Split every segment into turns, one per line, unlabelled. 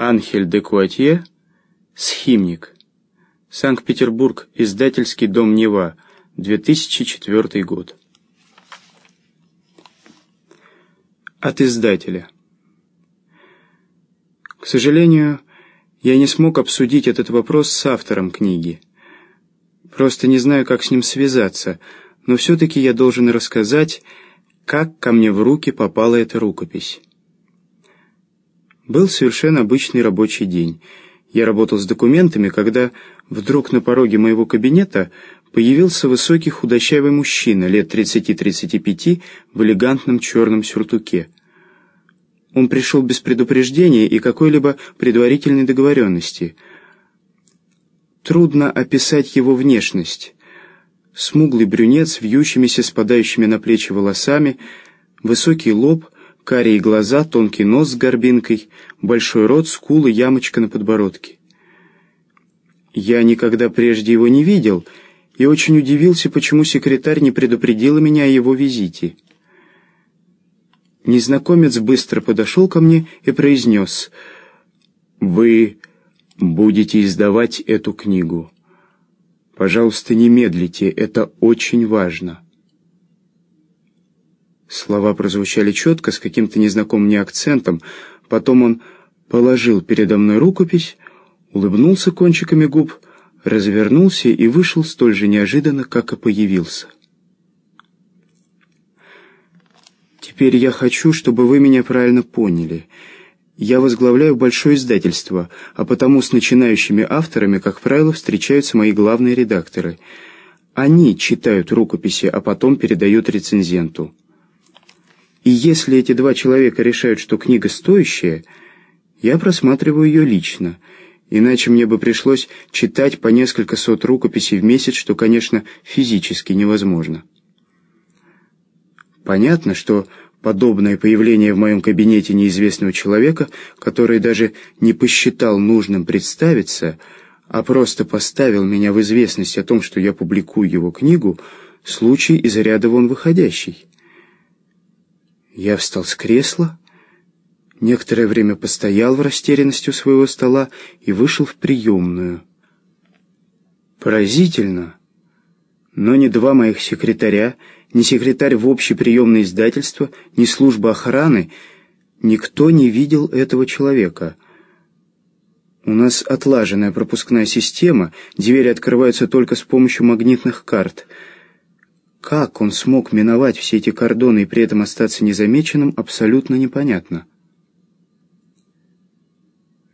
Анхель де Куатье, «Схимник», Санкт-Петербург, издательский дом «Нева», 2004 год. От издателя. К сожалению, я не смог обсудить этот вопрос с автором книги. Просто не знаю, как с ним связаться, но все-таки я должен рассказать, как ко мне в руки попала эта рукопись. Был совершенно обычный рабочий день. Я работал с документами, когда вдруг на пороге моего кабинета появился высокий худощавый мужчина лет 30-35 в элегантном черном сюртуке. Он пришел без предупреждения и какой-либо предварительной договоренности. Трудно описать его внешность. Смуглый брюнет с вьющимися спадающими на плечи волосами, высокий лоб, карие глаза, тонкий нос с горбинкой, большой рот, скулы, ямочка на подбородке. Я никогда прежде его не видел и очень удивился, почему секретарь не предупредила меня о его визите. Незнакомец быстро подошел ко мне и произнес «Вы будете издавать эту книгу. Пожалуйста, не медлите, это очень важно». Слова прозвучали четко, с каким-то незнакомым мне акцентом. Потом он положил передо мной рукопись, улыбнулся кончиками губ, развернулся и вышел столь же неожиданно, как и появился. Теперь я хочу, чтобы вы меня правильно поняли. Я возглавляю большое издательство, а потому с начинающими авторами, как правило, встречаются мои главные редакторы. Они читают рукописи, а потом передают рецензенту. И если эти два человека решают, что книга стоящая, я просматриваю ее лично – Иначе мне бы пришлось читать по несколько сот рукописей в месяц, что, конечно, физически невозможно. Понятно, что подобное появление в моем кабинете неизвестного человека, который даже не посчитал нужным представиться, а просто поставил меня в известность о том, что я публикую его книгу, случай из ряда вон выходящий. Я встал с кресла, Некоторое время постоял в растерянности у своего стола и вышел в приемную. Поразительно, но ни два моих секретаря, ни секретарь в общее приемное издательство, ни служба охраны, никто не видел этого человека. У нас отлаженная пропускная система, двери открываются только с помощью магнитных карт. Как он смог миновать все эти кордоны и при этом остаться незамеченным, абсолютно непонятно.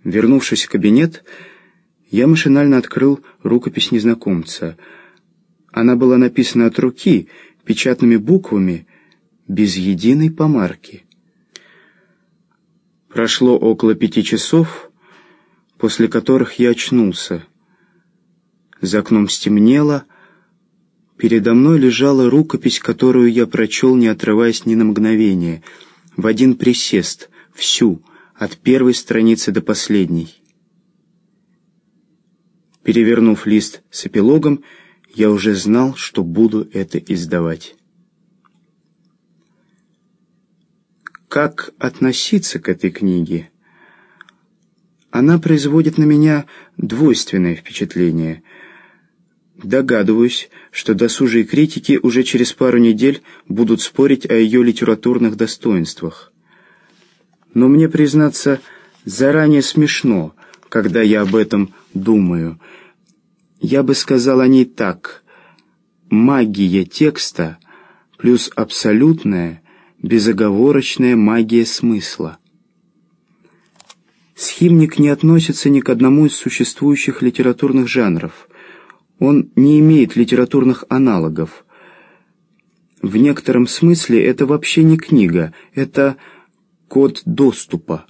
Вернувшись в кабинет, я машинально открыл рукопись незнакомца. Она была написана от руки, печатными буквами, без единой помарки. Прошло около пяти часов, после которых я очнулся. За окном стемнело, передо мной лежала рукопись, которую я прочел, не отрываясь ни на мгновение, в один присест, всю — от первой страницы до последней. Перевернув лист с эпилогом, я уже знал, что буду это издавать. Как относиться к этой книге? Она производит на меня двойственное впечатление. Догадываюсь, что досужие критики уже через пару недель будут спорить о ее литературных достоинствах но мне, признаться, заранее смешно, когда я об этом думаю. Я бы сказал о ней так. Магия текста плюс абсолютная, безоговорочная магия смысла. Схимник не относится ни к одному из существующих литературных жанров. Он не имеет литературных аналогов. В некотором смысле это вообще не книга, это код доступа.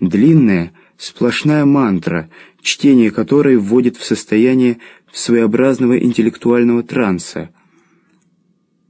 Длинная, сплошная мантра, чтение которой вводит в состояние своеобразного интеллектуального транса.